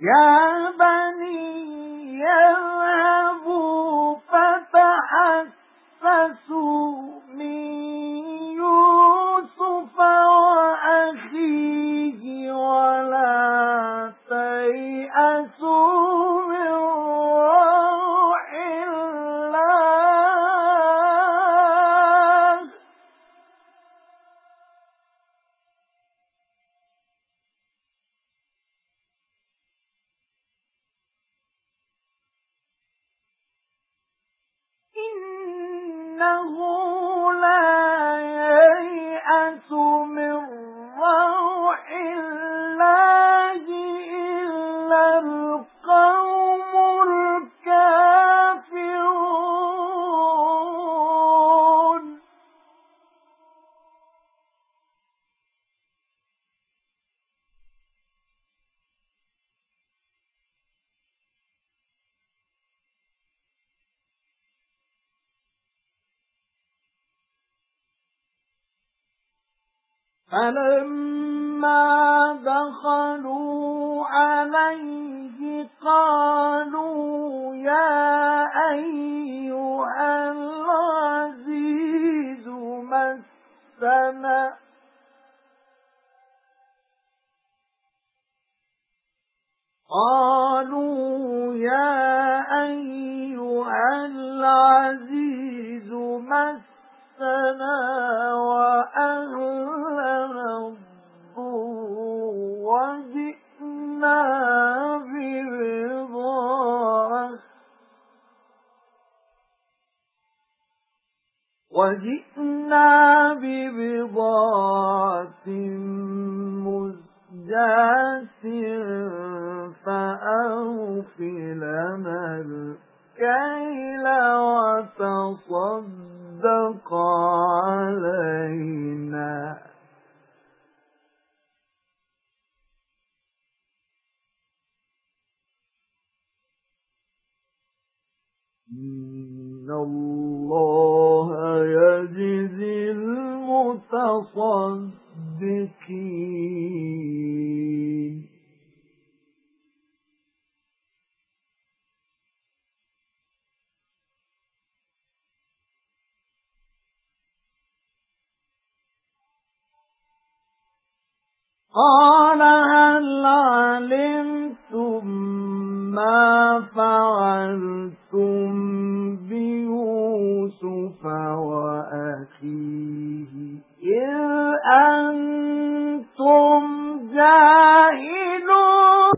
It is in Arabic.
يا بني يذهبوا له فَلَمَّا دَخَلُوا عَلَيْهِ قَالُوا يَا أَيُّهَا الْعَزِيزُ مَسَّنَا. قَالُوا يَا أَيُّهَا الْعَزِيزُ مَسَّنَا. وَجِئْنَا بِبِضَاعَةٍ مُزْجَاةٍ فَأَوْفِ لَنَا الْكَيْلَ وَتَصَدَّقْ عَلَيْنَا. إِنَّ اللَّهَ 啊。